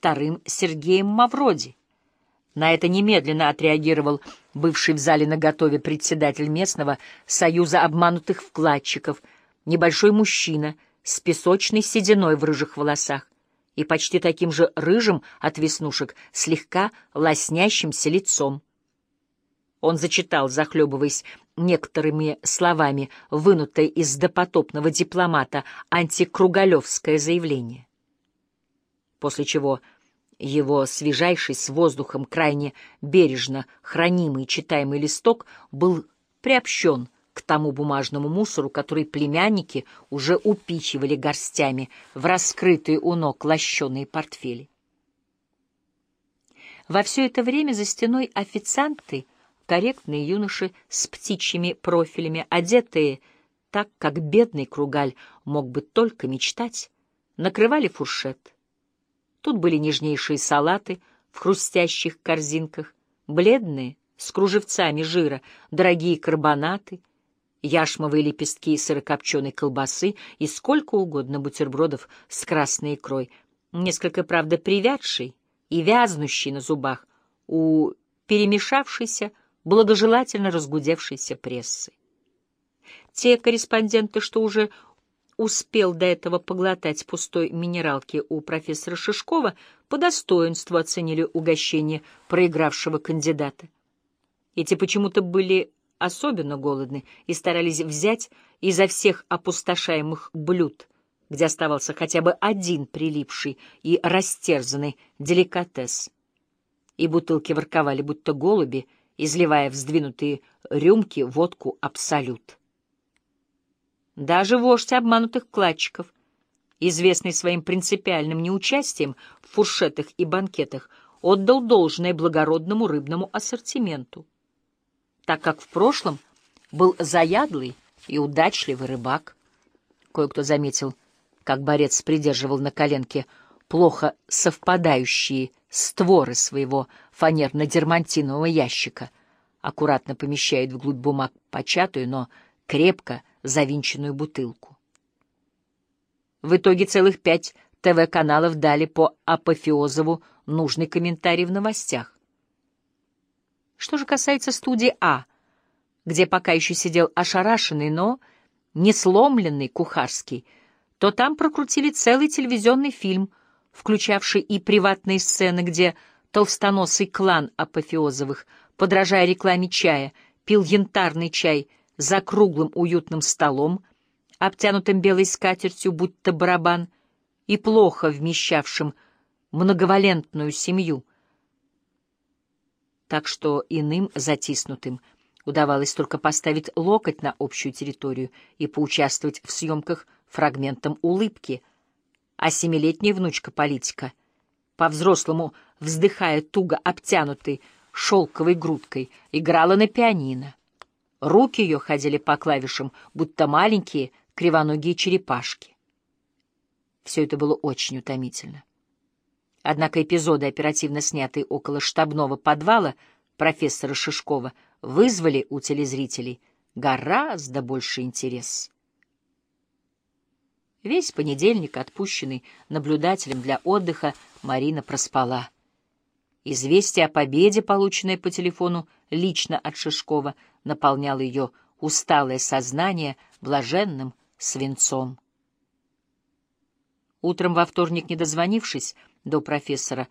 вторым Сергеем Мавроди. На это немедленно отреагировал бывший в зале наготове председатель местного союза обманутых вкладчиков, небольшой мужчина с песочной сединой в рыжих волосах и почти таким же рыжим от веснушек, слегка лоснящимся лицом. Он зачитал, захлебываясь некоторыми словами, вынутое из допотопного дипломата антикругалевское заявление. После чего его свежайший с воздухом крайне бережно хранимый читаемый листок был приобщен к тому бумажному мусору, который племянники уже упичивали горстями в раскрытые у ног лощеные портфели. Во все это время за стеной официанты, корректные юноши с птичьими профилями, одетые так, как бедный кругаль мог бы только мечтать, накрывали фуршет. Тут были нежнейшие салаты в хрустящих корзинках, бледные, с кружевцами жира, дорогие карбонаты, яшмовые лепестки сырокопченой колбасы и сколько угодно бутербродов с красной икрой, несколько, правда, привядший и вязнущий на зубах у перемешавшейся, благожелательно разгудевшейся прессы. Те корреспонденты, что уже успел до этого поглотать пустой минералки у профессора Шишкова, по достоинству оценили угощение проигравшего кандидата. Эти почему-то были особенно голодны и старались взять изо всех опустошаемых блюд, где оставался хотя бы один прилипший и растерзанный деликатес. И бутылки ворковали, будто голуби, изливая в сдвинутые рюмки водку «Абсолют». Даже вождь обманутых кладчиков, известный своим принципиальным неучастием в фуршетах и банкетах, отдал должное благородному рыбному ассортименту, так как в прошлом был заядлый и удачливый рыбак. Кое-кто заметил, как борец придерживал на коленке плохо совпадающие створы своего фанерно-дермантинового ящика, аккуратно помещает вглубь бумаг початую, но крепко завинченную бутылку. В итоге целых пять ТВ-каналов дали по Апофеозову нужный комментарий в новостях. Что же касается студии А, где пока еще сидел ошарашенный, но не сломленный Кухарский, то там прокрутили целый телевизионный фильм, включавший и приватные сцены, где толстоносый клан Апофеозовых, подражая рекламе чая, пил янтарный чай — за круглым уютным столом, обтянутым белой скатертью, будто барабан, и плохо вмещавшим многовалентную семью. Так что иным затиснутым удавалось только поставить локоть на общую территорию и поучаствовать в съемках фрагментом улыбки, а семилетняя внучка политика, по-взрослому вздыхая туго обтянутой шелковой грудкой, играла на пианино. Руки ее ходили по клавишам, будто маленькие кривоногие черепашки. Все это было очень утомительно. Однако эпизоды, оперативно снятые около штабного подвала профессора Шишкова, вызвали у телезрителей гораздо больше интерес. Весь понедельник, отпущенный наблюдателем для отдыха, Марина проспала. Известие о победе, полученное по телефону лично от Шишкова, наполняло ее усталое сознание блаженным свинцом. Утром во вторник, не дозвонившись до профессора,